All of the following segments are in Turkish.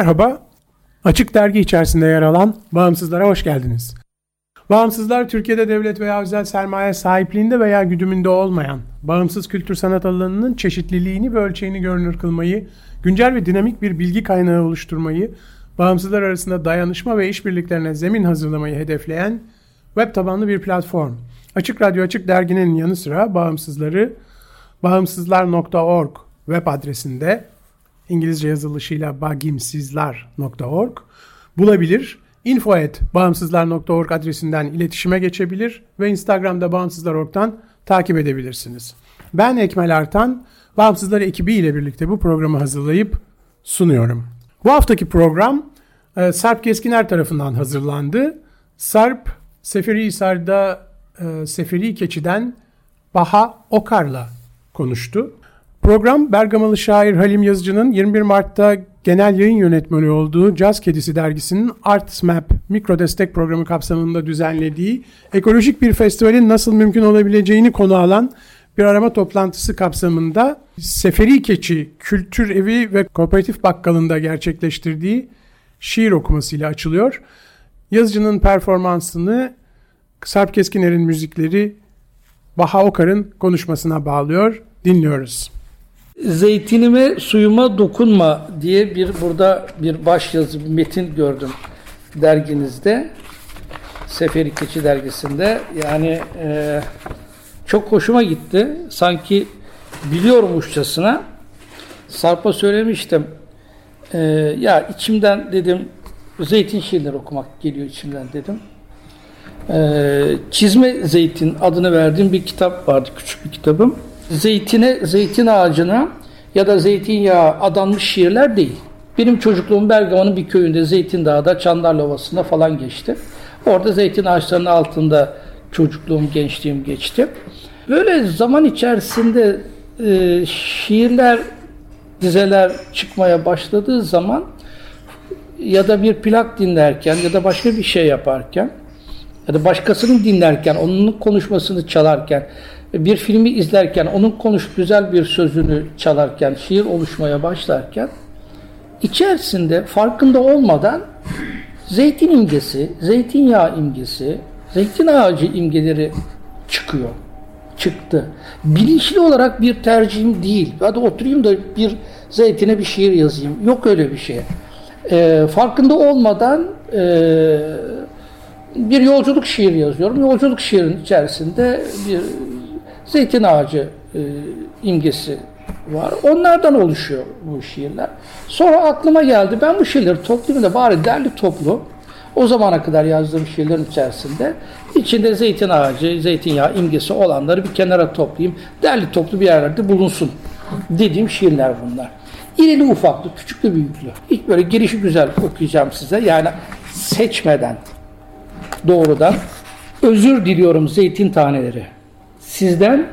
Merhaba, Açık Dergi içerisinde yer alan Bağımsızlara hoş geldiniz. Bağımsızlar, Türkiye'de devlet veya özel sermaye sahipliğinde veya güdümünde olmayan, bağımsız kültür sanat alanının çeşitliliğini ve ölçeğini görünür kılmayı, güncel ve dinamik bir bilgi kaynağı oluşturmayı, bağımsızlar arasında dayanışma ve işbirliklerine zemin hazırlamayı hedefleyen web tabanlı bir platform. Açık Radyo Açık Dergi'nin yanı sıra bağımsızları bağımsızlar.org web adresinde İngilizce yazılışıyla bagimsizler.org bulabilir. Info at bağımsızlar.org adresinden iletişime geçebilir ve Instagram'da bağımsızlar.org'dan takip edebilirsiniz. Ben Ekmel Artan, Bağımsızlar ekibi ile birlikte bu programı hazırlayıp sunuyorum. Bu haftaki program e, Sarp Keskiner tarafından hazırlandı. Sarp, Seferihisar'da e, Seferi Keçi'den Baha Okar'la konuştu. Program Bergamalı şair Halim Yazıcı'nın 21 Mart'ta genel yayın yönetmeni olduğu Caz Kedisi dergisinin Arts Map mikro destek programı kapsamında düzenlediği ekolojik bir festivalin nasıl mümkün olabileceğini konu alan bir arama toplantısı kapsamında Seferi Keçi Kültür Evi ve Kooperatif Bakkalı'nda gerçekleştirdiği şiir okumasıyla açılıyor. Yazıcının performansını Sarp Keskiner'in müzikleri Baha Okar'ın konuşmasına bağlıyor. Dinliyoruz zeytinime suyuma dokunma diye bir burada bir baş yazı bir metin gördüm derginizde. Seferi Keçi dergisinde. Yani e, çok hoşuma gitti. Sanki biliyormuşçasına Sarp'a söylemiştim. E, ya içimden dedim zeytin şiirleri okumak geliyor içimden dedim. E, Çizme Zeytin adını verdiğim bir kitap vardı. Küçük bir kitabım zeytine, zeytin ağacına ya da zeytinyağı adanmış şiirler değil. Benim çocukluğum Bergama'nın bir köyünde Zeytin Dağı'da Çandarlı Ovası'nda falan geçti. Orada zeytin ağaçlarının altında çocukluğum, gençliğim geçti. Böyle zaman içerisinde e, şiirler, dizeler çıkmaya başladığı zaman ya da bir plak dinlerken ya da başka bir şey yaparken ya da başkasının dinlerken, onun konuşmasını çalarken bir filmi izlerken, onun konuş güzel bir sözünü çalarken, şiir oluşmaya başlarken içerisinde farkında olmadan zeytin imgesi, zeytinyağı imgesi, zeytin ağacı imgeleri çıkıyor. Çıktı. Bilinçli olarak bir tercihim değil. Hadi oturayım da bir zeytine bir şiir yazayım. Yok öyle bir şey. E, farkında olmadan e, bir yolculuk şiir yazıyorum. Yolculuk şiirin içerisinde bir zeytin ağacı e, imgesi var. Onlardan oluşuyor bu şiirler. Sonra aklıma geldi ben bu şiirleri toplayayım da bari derli toplu o zamana kadar yazdığım şiirlerin içerisinde içinde zeytin ağacı, zeytinyağı imgesi olanları bir kenara toplayayım. Derli toplu bir yerlerde bulunsun dediğim şiirler bunlar. İrili ufaklı, küçüklü büyüklü. İlk böyle girişi güzel okuyacağım size. Yani seçmeden doğrudan özür diliyorum zeytin taneleri. Sizden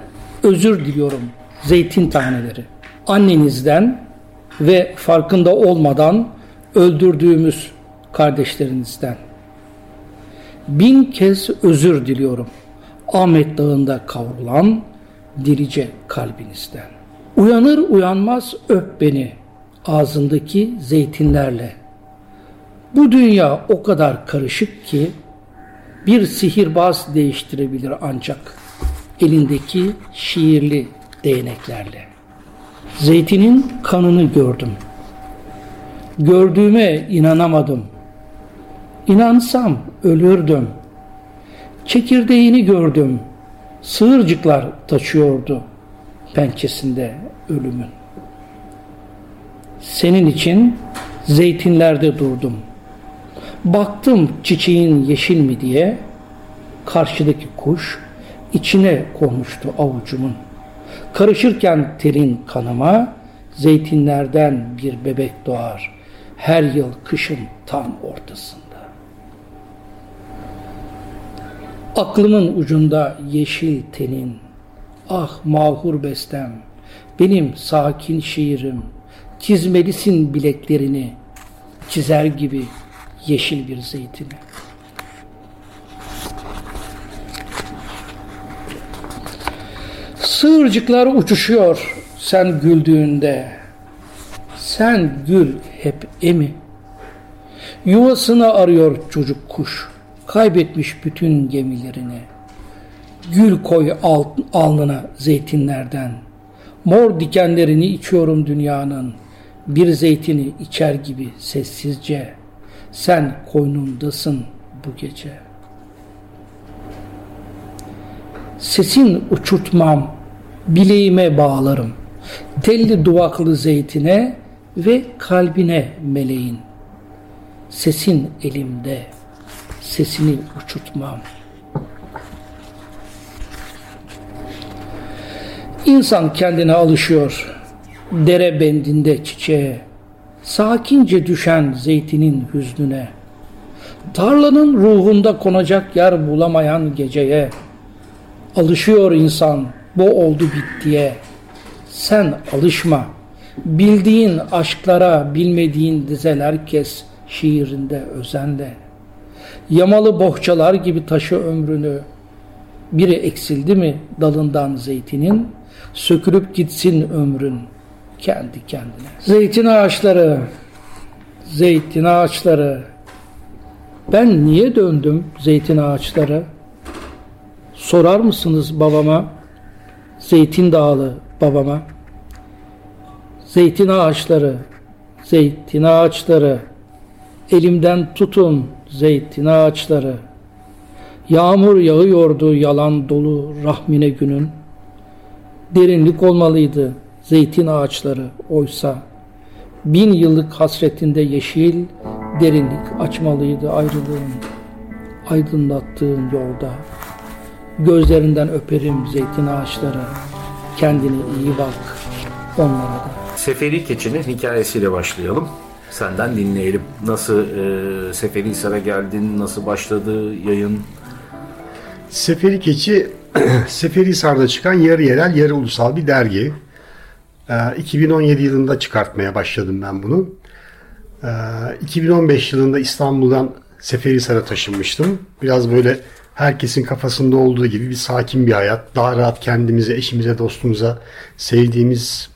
özür diliyorum zeytin taneleri. Annenizden ve farkında olmadan öldürdüğümüz kardeşlerinizden. Bin kez özür diliyorum. Ahmet Dağı'nda kavrulan dirice kalbinizden. Uyanır uyanmaz öp beni ağzındaki zeytinlerle. Bu dünya o kadar karışık ki bir sihirbaz değiştirebilir ancak elindeki şiirli değneklerle. Zeytinin kanını gördüm. Gördüğüme inanamadım. İnansam ölürdüm. Çekirdeğini gördüm. Sığırcıklar taşıyordu pençesinde ölümün. Senin için zeytinlerde durdum. Baktım çiçeğin yeşil mi diye. Karşıdaki kuş içine konmuştu avucumun. Karışırken terin kanıma zeytinlerden bir bebek doğar. Her yıl kışın tam ortasında. Aklımın ucunda yeşil tenin, ah mahur bestem, benim sakin şiirim, çizmelisin bileklerini, çizer gibi yeşil bir zeytini. Sığırcıklar uçuşuyor sen güldüğünde. Sen gül hep emi. Yuvasını arıyor çocuk kuş. Kaybetmiş bütün gemilerini. Gül koy alt, alnına zeytinlerden. Mor dikenlerini içiyorum dünyanın. Bir zeytini içer gibi sessizce. Sen koynumdasın bu gece. Sesin uçurtmam, bileğime bağlarım. Telli duvaklı zeytine ve kalbine meleğin. Sesin elimde, sesini uçurtmam. İnsan kendine alışıyor. Dere bendinde çiçeğe, sakince düşen zeytinin hüznüne. Tarlanın ruhunda konacak yer bulamayan geceye. Alışıyor insan bu oldu bittiye. Sen alışma. Bildiğin aşklara bilmediğin dizeler kes şiirinde özenle. Yamalı bohçalar gibi taşı ömrünü. Biri eksildi mi dalından zeytinin, sökülüp gitsin ömrün kendi kendine. Zeytin ağaçları, zeytin ağaçları. Ben niye döndüm zeytin ağaçları? Sorar mısınız babama? Zeytin dağlı babama. Zeytin ağaçları, zeytin ağaçları. Elimden tutun zeytin ağaçları. Yağmur yağıyordu yalan dolu rahmine günün. Derinlik olmalıydı zeytin ağaçları oysa. Bin yıllık hasretinde yeşil derinlik açmalıydı ayrılığın. Aydınlattığın yolda. Gözlerinden öperim zeytin ağaçları. Kendine iyi bak onlara da. Seferi Keçi'nin hikayesiyle başlayalım. Senden dinleyelim. Nasıl e, Seferihisar'a geldin, nasıl başladı yayın? Seferi Keçi Seferihisar'da çıkan yarı yerel, yarı ulusal bir dergi. Ee, 2017 yılında çıkartmaya başladım ben bunu. Ee, 2015 yılında İstanbul'dan Seferihisar'a taşınmıştım. Biraz böyle herkesin kafasında olduğu gibi bir sakin bir hayat. Daha rahat kendimize, eşimize, dostumuza sevdiğimiz,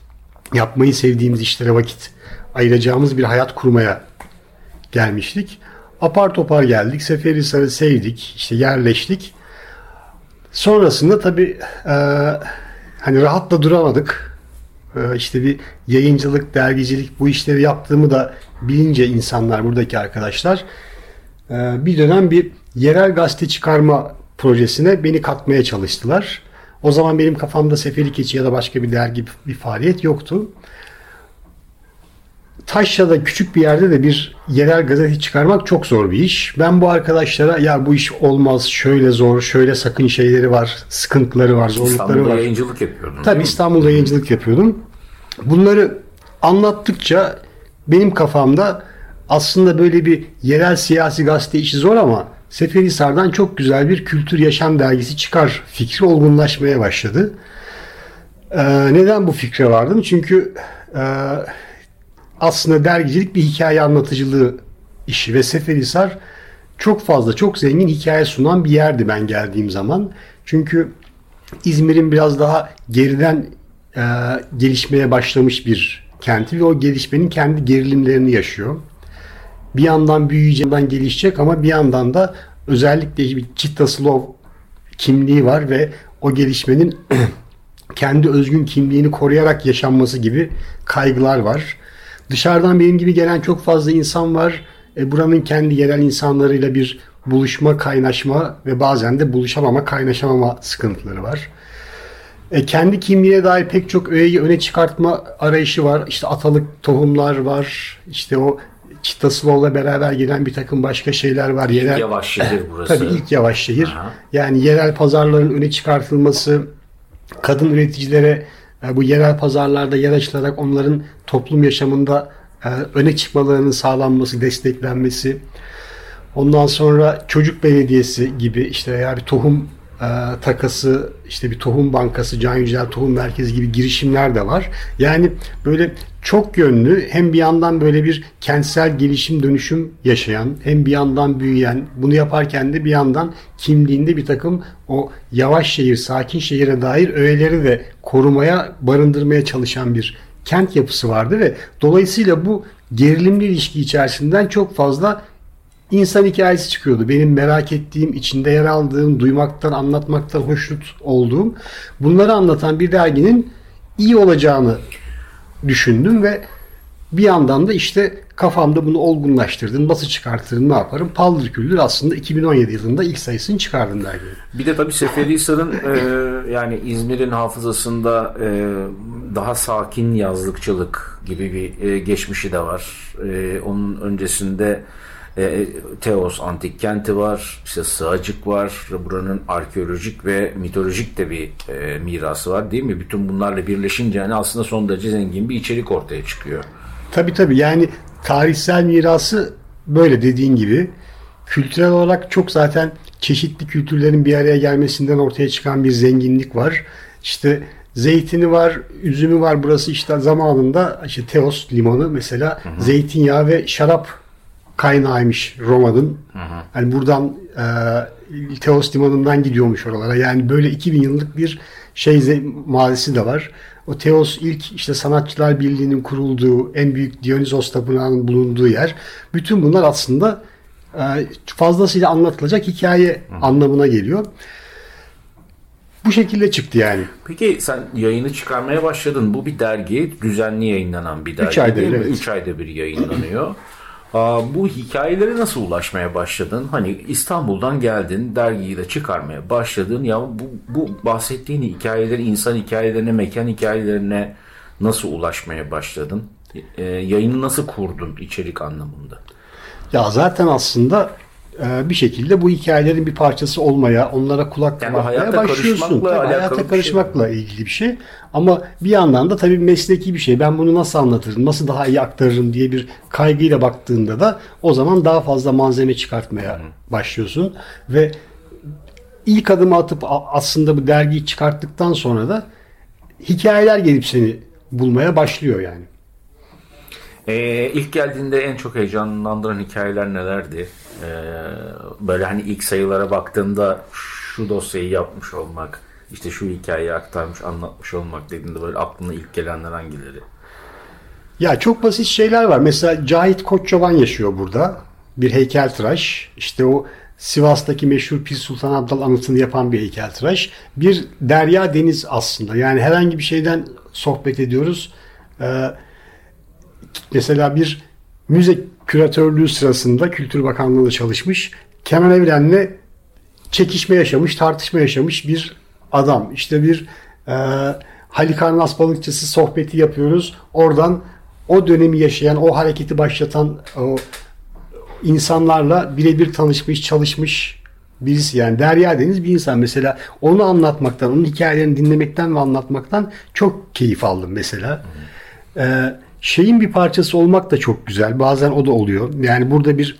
yapmayı sevdiğimiz işlere vakit ayıracağımız bir hayat kurmaya gelmiştik. Apar topar geldik. Seferihisar'ı sevdik. işte yerleştik. Sonrasında tabii e, hani rahat da duramadık. E, işte bir yayıncılık, dergicilik bu işleri yaptığımı da bilince insanlar, buradaki arkadaşlar e, bir dönem bir yerel gazete çıkarma projesine beni katmaya çalıştılar. O zaman benim kafamda Seferi Keçi ya da başka bir dergi bir faaliyet yoktu. Taşra'da küçük bir yerde de bir yerel gazete çıkarmak çok zor bir iş. Ben bu arkadaşlara ya bu iş olmaz, şöyle zor, şöyle sakın şeyleri var, sıkıntıları var, zorlukları İstanbul'da var. yayıncılık yapıyordun. değil Tabii? İstanbul'da yayıncılık yapıyordum. Bunları anlattıkça benim kafamda aslında böyle bir yerel siyasi gazete işi zor ama Seferihisar'dan çok güzel bir kültür yaşam dergisi çıkar fikri olgunlaşmaya başladı. Ee, neden bu fikre vardım? Çünkü e, aslında dergicilik bir hikaye anlatıcılığı işi ve Seferihisar çok fazla, çok zengin hikaye sunan bir yerdi ben geldiğim zaman. Çünkü İzmir'in biraz daha geriden e, gelişmeye başlamış bir kenti ve o gelişmenin kendi gerilimlerini yaşıyor. Bir yandan büyüyeceğinden gelişecek ama bir yandan da özellikle bir Çittaslov kimliği var ve o gelişmenin kendi özgün kimliğini koruyarak yaşanması gibi kaygılar var. Dışarıdan benim gibi gelen çok fazla insan var. E, buranın kendi yerel insanlarıyla bir buluşma, kaynaşma ve bazen de buluşamama, kaynaşamama sıkıntıları var. E, kendi kimliğine dair pek çok öğeyi öne çıkartma arayışı var. İşte atalık tohumlar var. İşte o Çıtasıloğlu'la beraber gelen bir takım başka şeyler var. Yerel, Yavaş şehir burası. Tabii ilk yavaş şehir. Aha. Yani yerel pazarların öne çıkartılması, kadın üreticilere e, bu yerel pazarlarda yer açılarak onların toplum yaşamında e, öne çıkmalarının sağlanması, desteklenmesi. Ondan sonra çocuk belediyesi gibi işte bir tohum e, takası, işte bir tohum bankası, Can Yücel Tohum Merkezi gibi girişimler de var. Yani böyle çok yönlü hem bir yandan böyle bir kentsel gelişim dönüşüm yaşayan hem bir yandan büyüyen bunu yaparken de bir yandan kimliğinde bir takım o yavaş şehir, sakin şehire dair öğeleri de korumaya, barındırmaya çalışan bir kent yapısı vardı ve dolayısıyla bu gerilimli ilişki içerisinden çok fazla insan hikayesi çıkıyordu. Benim merak ettiğim, içinde yer aldığım, duymaktan, anlatmaktan hoşnut olduğum bunları anlatan bir derginin iyi olacağını düşündüm ve bir yandan da işte kafamda bunu olgunlaştırdım. Nasıl çıkartırım, ne yaparım? Paldır küldür aslında 2017 yılında ilk sayısını çıkardım derginin. Bir de tabii Seferihisar'ın e, yani İzmir'in hafızasında e, daha sakin yazlıkçılık gibi bir e, geçmişi de var. E, onun öncesinde e, Teos antik kenti var, işte Sığacık var, buranın arkeolojik ve mitolojik de bir e, mirası var değil mi? Bütün bunlarla birleşince yani aslında son derece zengin bir içerik ortaya çıkıyor. Tabii tabii yani tarihsel mirası böyle dediğin gibi kültürel olarak çok zaten çeşitli kültürlerin bir araya gelmesinden ortaya çıkan bir zenginlik var. İşte zeytini var, üzümü var. Burası işte zamanında işte Teos limanı mesela hı hı. zeytinyağı ve şarap kaynağıymış Roma'nın. Yani buradan e, Teos limanından gidiyormuş oralara. Yani böyle 2000 yıllık bir şey mazisi de var. O Teos ilk işte sanatçılar birliğinin kurulduğu, en büyük Dionysos tapınağının bulunduğu yer. Bütün bunlar aslında e, fazlasıyla anlatılacak hikaye Hı. anlamına geliyor. Bu şekilde çıktı yani. Peki sen yayını çıkarmaya başladın. Bu bir dergi, düzenli yayınlanan bir dergi. 3 ayda bir, evet. 3 ayda bir yayınlanıyor. bu hikayelere nasıl ulaşmaya başladın? Hani İstanbul'dan geldin, dergiyi de çıkarmaya başladın. Ya bu, bu bahsettiğin hikayeleri, insan hikayelerine, mekan hikayelerine nasıl ulaşmaya başladın? E, yayını nasıl kurdun içerik anlamında? Ya zaten aslında bir şekilde bu hikayelerin bir parçası olmaya, onlara kulak yani bakmaya başlıyorsun. Tabii, hayata karışmakla şey. ilgili bir şey. Ama bir yandan da tabii mesleki bir şey. Ben bunu nasıl anlatırım, nasıl daha iyi aktarırım diye bir kaygıyla baktığında da o zaman daha fazla malzeme çıkartmaya başlıyorsun. Ve ilk adımı atıp aslında bu dergiyi çıkarttıktan sonra da hikayeler gelip seni bulmaya başlıyor yani. Ee, ilk geldiğinde en çok heyecanlandıran hikayeler nelerdi? Ee, böyle hani ilk sayılara baktığında şu dosyayı yapmış olmak, işte şu hikayeyi aktarmış, anlatmış olmak dediğinde böyle aklına ilk gelenler hangileri? Ya çok basit şeyler var. Mesela Cahit Koççoban yaşıyor burada. Bir heykeltıraş. İşte o Sivas'taki meşhur Pir Sultan Abdal anıtını yapan bir heykeltıraş. Bir derya deniz aslında. Yani herhangi bir şeyden sohbet ediyoruz. Ee, mesela bir müze küratörlüğü sırasında Kültür Bakanlığı'nda çalışmış. Kenan Evren'le çekişme yaşamış, tartışma yaşamış bir adam. İşte bir e, Halikarnas balıkçısı sohbeti yapıyoruz. Oradan o dönemi yaşayan, o hareketi başlatan o insanlarla birebir tanışmış, çalışmış birisi yani Derya Deniz bir insan mesela onu anlatmaktan, onun hikayelerini dinlemekten ve anlatmaktan çok keyif aldım mesela. Ee, şeyin bir parçası olmak da çok güzel. Bazen o da oluyor. Yani burada bir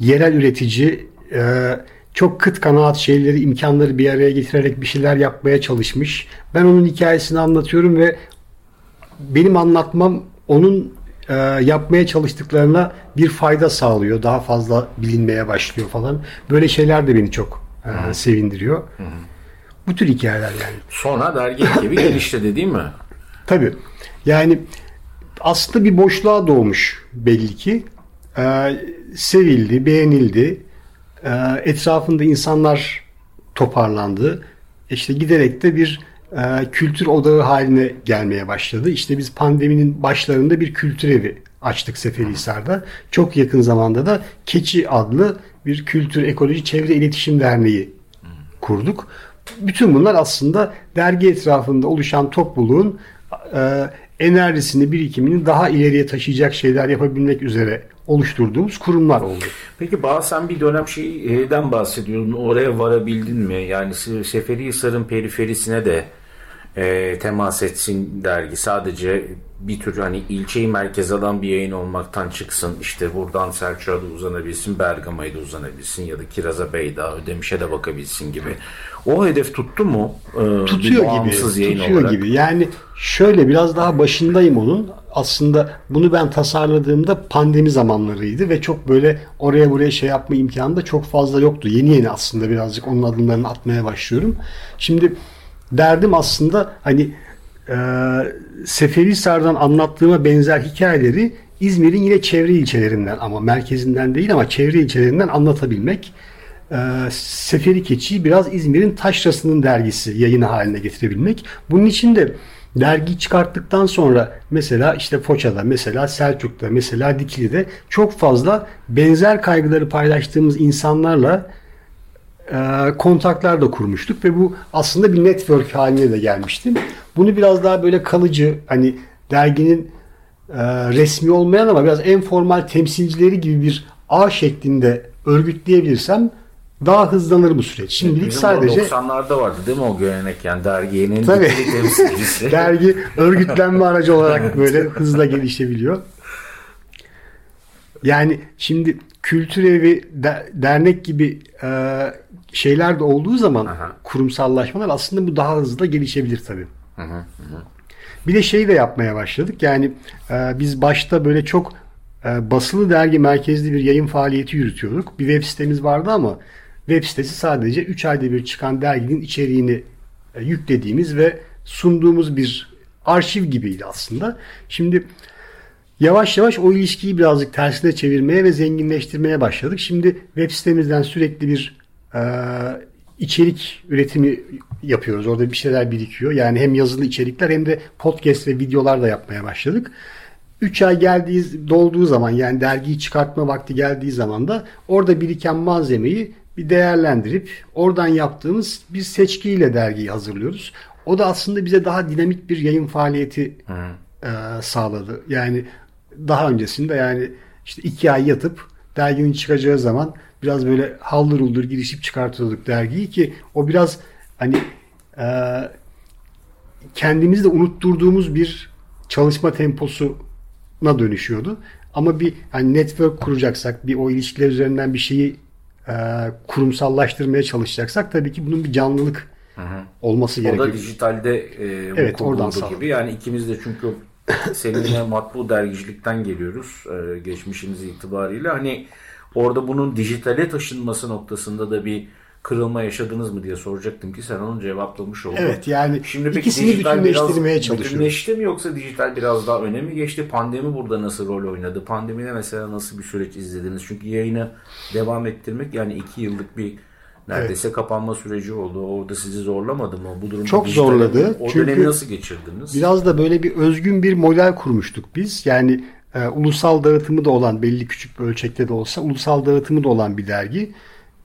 yerel üretici e, çok kıt kanaat şeyleri, imkanları bir araya getirerek bir şeyler yapmaya çalışmış. Ben onun hikayesini anlatıyorum ve benim anlatmam onun e, yapmaya çalıştıklarına bir fayda sağlıyor. Daha fazla bilinmeye başlıyor falan. Böyle şeyler de beni çok e, sevindiriyor. Hı-hı. Bu tür hikayeler yani. Sonra dergi ekibi gelişti değil mi? Tabii. Yani aslında bir boşluğa doğmuş belli ki. Ee, sevildi, beğenildi. Ee, etrafında insanlar toparlandı. İşte giderek de bir e, kültür odağı haline gelmeye başladı. İşte biz pandeminin başlarında bir kültür evi açtık Seferihisar'da. Çok yakın zamanda da Keçi adlı bir kültür, ekoloji, çevre iletişim derneği kurduk. Bütün bunlar aslında dergi etrafında oluşan topluluğun e, enerjisini, birikimini daha ileriye taşıyacak şeyler yapabilmek üzere oluşturduğumuz kurumlar oldu. Peki bazen bir dönem şeyden bahsediyordun. Oraya varabildin mi? Yani Seferihisar'ın periferisine de e, temas etsin dergi. Sadece bir tür hani ilçeyi merkez alan bir yayın olmaktan çıksın. İşte buradan Selçuk'a da uzanabilsin, Bergama'ya da uzanabilsin ya da Kiraz'a Beyda, Ödemiş'e de bakabilsin gibi. O hedef tuttu mu? Ee, tutuyor gibi. Tutuyor olarak? gibi. Yani şöyle biraz daha başındayım onun. Aslında bunu ben tasarladığımda pandemi zamanlarıydı ve çok böyle oraya buraya şey yapma imkanı da çok fazla yoktu. Yeni yeni aslında birazcık onun adımlarını atmaya başlıyorum. Şimdi derdim aslında hani e, Seferihisar'dan anlattığıma benzer hikayeleri İzmir'in yine çevre ilçelerinden ama merkezinden değil ama çevre ilçelerinden anlatabilmek. E, Seferi Keçi'yi biraz İzmir'in taşrasının dergisi yayını haline getirebilmek. Bunun için de dergi çıkarttıktan sonra mesela işte Foça'da, mesela Selçuk'ta, mesela Dikili'de çok fazla benzer kaygıları paylaştığımız insanlarla kontaklar da kurmuştuk ve bu aslında bir network haline de gelmişti. Bunu biraz daha böyle kalıcı hani derginin e, resmi olmayan ama biraz en formal temsilcileri gibi bir ağ şeklinde örgütleyebilirsem daha hızlanır bu süreç. Şimdilik Bizim sadece 90'larda vardı değil mi o gelenek yani derginin Tabii. dergi örgütlenme aracı olarak böyle hızla gelişebiliyor. Yani şimdi kültür evi, de, dernek gibi e, şeyler de olduğu zaman Aha. kurumsallaşmalar aslında bu daha hızlı da gelişebilir tabii. Hı hı Bir de şey de yapmaya başladık. Yani e, biz başta böyle çok e, basılı dergi merkezli bir yayın faaliyeti yürütüyorduk. Bir web sitemiz vardı ama web sitesi sadece 3 ayda bir çıkan derginin içeriğini e, yüklediğimiz ve sunduğumuz bir arşiv gibiydi aslında. Şimdi yavaş yavaş o ilişkiyi birazcık tersine çevirmeye ve zenginleştirmeye başladık. Şimdi web sitemizden sürekli bir e, içerik üretimi yapıyoruz. Orada bir şeyler birikiyor. Yani hem yazılı içerikler hem de podcast ve videolar da yapmaya başladık. 3 ay geldiği dolduğu zaman yani dergiyi çıkartma vakti geldiği zaman da orada biriken malzemeyi bir değerlendirip oradan yaptığımız bir seçkiyle dergiyi hazırlıyoruz. O da aslında bize daha dinamik bir yayın faaliyeti e, sağladı. Yani daha öncesinde yani işte iki ay yatıp derginin çıkacağı zaman biraz böyle haldır uldur girişip çıkartıyorduk dergiyi ki o biraz hani e, kendimizi de unutturduğumuz bir çalışma temposuna dönüşüyordu. Ama bir hani network kuracaksak, bir o ilişkiler üzerinden bir şeyi e, kurumsallaştırmaya çalışacaksak tabii ki bunun bir canlılık hı hı. olması gerekiyor. O da dijitalde e, evet, oradan gibi. Yani ikimiz de çünkü seninle matbu dergicilikten geliyoruz e, geçmişimiz itibariyle. Hani Orada bunun dijitale taşınması noktasında da bir kırılma yaşadınız mı diye soracaktım ki sen onu cevaplamış oldun. Evet yani Şimdi peki ikisini bütünleştirmeye biraz, çalışıyoruz. Bütünleşti mi yoksa dijital biraz daha öne mi geçti? Pandemi burada nasıl rol oynadı? Pandemide mesela nasıl bir süreç izlediniz? Çünkü yayını devam ettirmek yani iki yıllık bir neredeyse evet. kapanma süreci oldu. Orada sizi zorlamadı mı? Bu durumda Çok zorladı. O Çünkü dönemi nasıl geçirdiniz? Biraz da böyle bir özgün bir model kurmuştuk biz. Yani e, ulusal dağıtımı da olan belli küçük bir ölçekte de olsa ulusal dağıtımı da olan bir dergi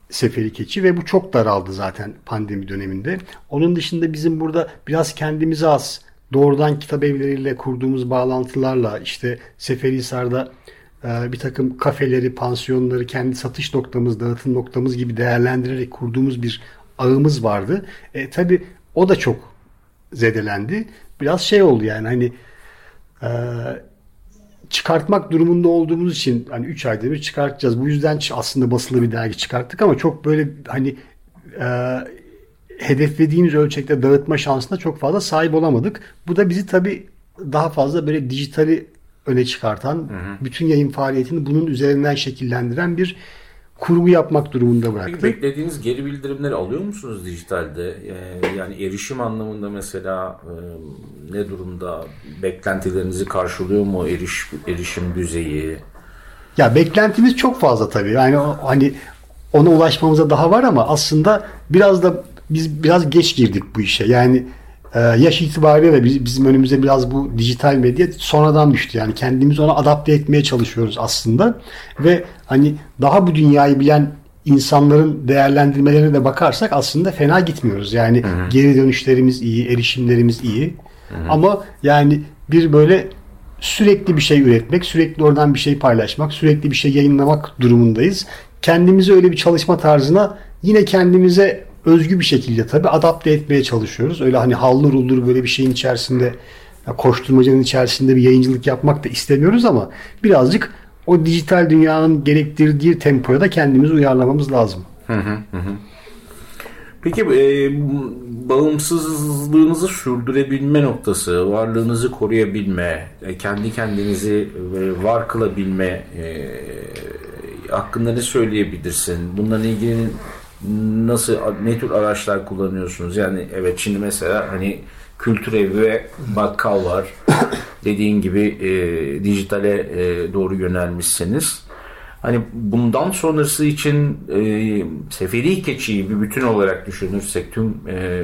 Seferi Keçi ve bu çok daraldı zaten pandemi döneminde. Onun dışında bizim burada biraz kendimize az doğrudan kitap evleriyle kurduğumuz bağlantılarla işte Seferihisar'da e, bir takım kafeleri, pansiyonları kendi satış noktamız, dağıtım noktamız gibi değerlendirerek kurduğumuz bir ağımız vardı. E, tabii o da çok zedelendi. Biraz şey oldu yani hani e, çıkartmak durumunda olduğumuz için hani 3 ayda bir çıkartacağız. Bu yüzden aslında basılı bir dergi çıkarttık ama çok böyle hani e, hedeflediğimiz ölçekte dağıtma şansına çok fazla sahip olamadık. Bu da bizi tabii daha fazla böyle dijitali öne çıkartan, hı hı. bütün yayın faaliyetini bunun üzerinden şekillendiren bir kurgu yapmak durumunda bıraktı. Peki beklediğiniz geri bildirimleri alıyor musunuz dijitalde? Ee, yani erişim anlamında mesela e, ne durumda? Beklentilerinizi karşılıyor mu eriş, erişim düzeyi? Ya beklentimiz çok fazla tabii. Yani hani ona ulaşmamıza daha var ama aslında biraz da biz biraz geç girdik bu işe. Yani ee, yaş itibariyle de bizim önümüze biraz bu dijital medya sonradan düştü. Yani kendimizi ona adapte etmeye çalışıyoruz aslında. Ve hani daha bu dünyayı bilen insanların değerlendirmelerine de bakarsak aslında fena gitmiyoruz. Yani hı hı. geri dönüşlerimiz iyi, erişimlerimiz iyi. Hı hı. Ama yani bir böyle sürekli bir şey üretmek, sürekli oradan bir şey paylaşmak, sürekli bir şey yayınlamak durumundayız. Kendimizi öyle bir çalışma tarzına yine kendimize özgü bir şekilde tabii adapte etmeye çalışıyoruz. Öyle hani hallur uldur böyle bir şeyin içerisinde koşturmacanın içerisinde bir yayıncılık yapmak da istemiyoruz ama birazcık o dijital dünyanın gerektirdiği tempoya da kendimizi uyarlamamız lazım. Hı hı. Peki e, bağımsızlığınızı sürdürebilme noktası, varlığınızı koruyabilme, e, kendi kendinizi e, var kılabilme e, hakkında ne söyleyebilirsin? Bununla ilgili nasıl, ne tür araçlar kullanıyorsunuz? Yani evet şimdi mesela hani kültür evi ve bakkal var. Dediğin gibi e, dijitale e, doğru yönelmişsiniz. Hani bundan sonrası için e, Seferi Keçi'yi bir bütün olarak düşünürsek tüm e,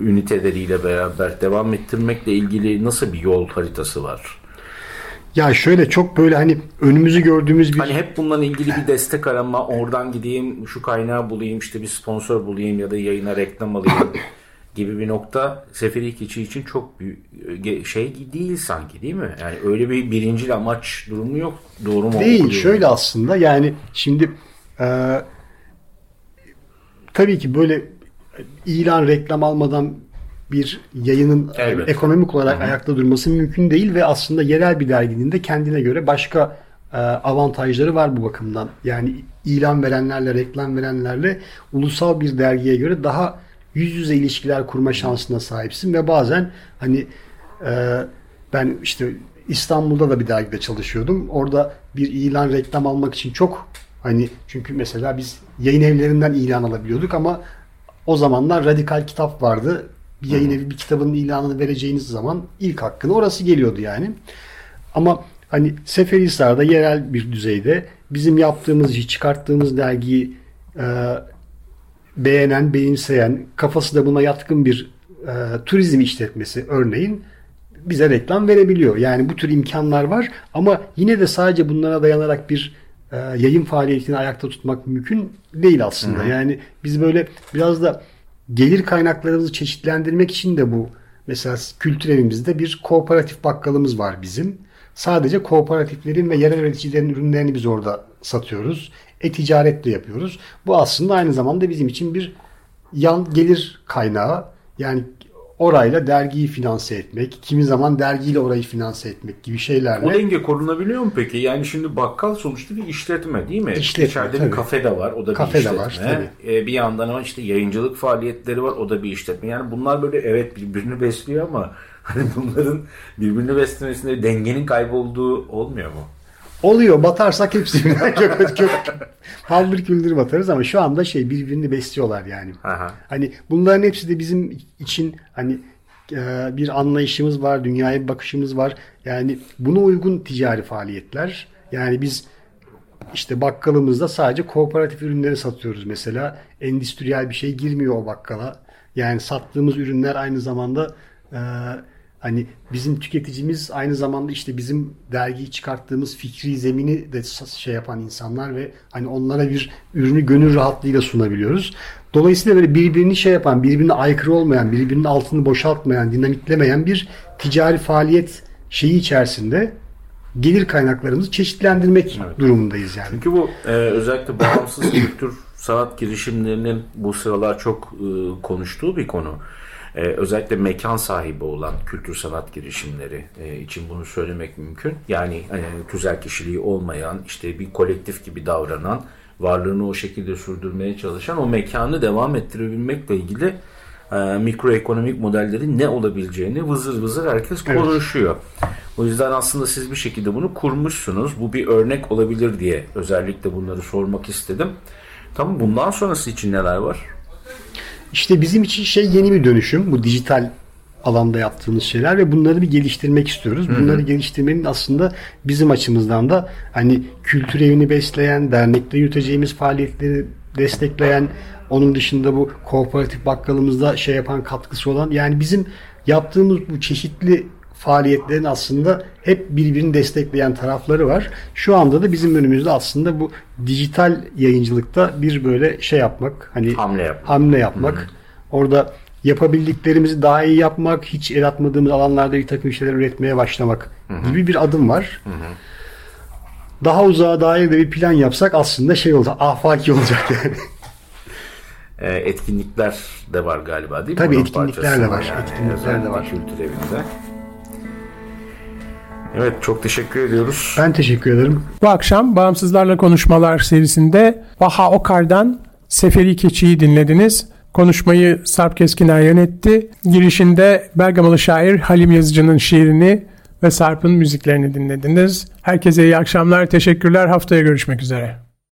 üniteleriyle beraber devam ettirmekle ilgili nasıl bir yol haritası var? Ya şöyle çok böyle hani önümüzü gördüğümüz bir... Hani hep bundan ilgili bir destek arama, oradan gideyim, şu kaynağı bulayım, işte bir sponsor bulayım ya da yayına reklam alayım gibi bir nokta Seferi Keçi için çok büyük şey değil sanki değil mi? Yani öyle bir birinci amaç durumu yok. Doğru mu? Değil. Şöyle aslında yani şimdi e, tabii ki böyle ilan reklam almadan bir yayının Evet. ekonomik olarak Hı hı. ayakta durması mümkün değil ve aslında yerel bir derginin de kendine göre başka e, avantajları var bu bakımdan. Yani ilan verenlerle, reklam verenlerle ulusal bir dergiye göre daha yüz yüze ilişkiler kurma şansına sahipsin ve bazen hani e, ben işte İstanbul'da da bir dergide çalışıyordum. Orada bir ilan reklam almak için çok hani çünkü mesela biz yayın evlerinden ilan alabiliyorduk ama o zamanlar radikal kitap vardı. Bir yayın evi bir kitabın ilanını vereceğiniz zaman ilk hakkını orası geliyordu yani. Ama hani Seferihisar'da yerel bir düzeyde bizim yaptığımız işi çıkarttığımız dergiyi e, beğenen, benimseyen, kafası da buna yatkın bir e, turizm işletmesi örneğin bize reklam verebiliyor. Yani bu tür imkanlar var ama yine de sadece bunlara dayanarak bir e, yayın faaliyetini ayakta tutmak mümkün değil aslında. Yani biz böyle biraz da gelir kaynaklarımızı çeşitlendirmek için de bu mesela kültür evimizde bir kooperatif bakkalımız var bizim. Sadece kooperatiflerin ve yerel üreticilerin ürünlerini biz orada satıyoruz. E-ticaretle yapıyoruz. Bu aslında aynı zamanda bizim için bir yan gelir kaynağı. Yani orayla dergiyi finanse etmek, kimi zaman dergiyle orayı finanse etmek gibi O şeylerle. denge korunabiliyor mu peki? Yani şimdi bakkal sonuçta bir işletme değil mi? İşletme, İçeride tabii. bir kafe de var. O da Kafe bir işletme. var, tabii. Ee, bir yandan ama işte yayıncılık faaliyetleri var. O da bir işletme. Yani bunlar böyle evet birbirini besliyor ama hani bunların birbirini beslemesinde dengenin kaybolduğu olmuyor mu? Oluyor batarsak hepsinden çok çok haldır küldür batarız ama şu anda şey birbirini besliyorlar yani. Aha. Hani bunların hepsi de bizim için hani e, bir anlayışımız var, dünyaya bir bakışımız var. Yani buna uygun ticari faaliyetler. Yani biz işte bakkalımızda sadece kooperatif ürünleri satıyoruz mesela. Endüstriyel bir şey girmiyor o bakkala. Yani sattığımız ürünler aynı zamanda e, hani bizim tüketicimiz aynı zamanda işte bizim dergiyi çıkarttığımız fikri zemini de şey yapan insanlar ve hani onlara bir ürünü gönül rahatlığıyla sunabiliyoruz. Dolayısıyla böyle birbirini şey yapan, birbirine aykırı olmayan, birbirinin altını boşaltmayan, dinamitlemeyen bir ticari faaliyet şeyi içerisinde gelir kaynaklarımızı çeşitlendirmek durumundayız yani. Çünkü bu e, özellikle bağımsız kültür sanat girişimlerinin bu sıralar çok e, konuştuğu bir konu. E, özellikle mekan sahibi olan kültür sanat girişimleri e, için bunu söylemek mümkün. Yani e, tüzel kişiliği olmayan, işte bir kolektif gibi davranan, varlığını o şekilde sürdürmeye çalışan o mekanı devam ettirebilmekle ilgili e, mikroekonomik modellerin ne olabileceğini vızır vızır herkes Evet. konuşuyor. O yüzden aslında siz bir şekilde bunu kurmuşsunuz. Bu bir örnek olabilir diye özellikle bunları sormak istedim. Tamam bundan sonrası için neler var? İşte bizim için şey yeni bir dönüşüm. Bu dijital alanda yaptığımız şeyler ve bunları bir geliştirmek istiyoruz. Bunları geliştirmenin aslında bizim açımızdan da hani kültür evini besleyen, dernekte yürüteceğimiz faaliyetleri destekleyen, onun dışında bu kooperatif bakkalımızda şey yapan katkısı olan yani bizim yaptığımız bu çeşitli faaliyetlerin aslında hep birbirini destekleyen tarafları var. Şu anda da bizim önümüzde aslında bu dijital yayıncılıkta bir böyle şey yapmak hani Hamle yapmak. hamle yapmak. Orada yapabildiklerimizi daha iyi yapmak, hiç el atmadığımız alanlarda bir takım şeyler üretmeye başlamak gibi bir adım var. Daha uzağa dair de bir plan yapsak aslında şey olacak, afaki olacak yani. E, etkinlikler de var galiba değil mi? Tabii Bunun etkinlikler de var, etkinlikler özellikle de var. Kültür evinde. Evet çok teşekkür ediyoruz. Ben teşekkür ederim. Bu akşam Bağımsızlarla Konuşmalar serisinde Vaha Okar'dan Seferi Keçi'yi dinlediniz. Konuşmayı Sarp Keskiner yönetti. Girişinde Bergamalı şair Halim Yazıcı'nın şiirini ve Sarp'ın müziklerini dinlediniz. Herkese iyi akşamlar, teşekkürler. Haftaya görüşmek üzere.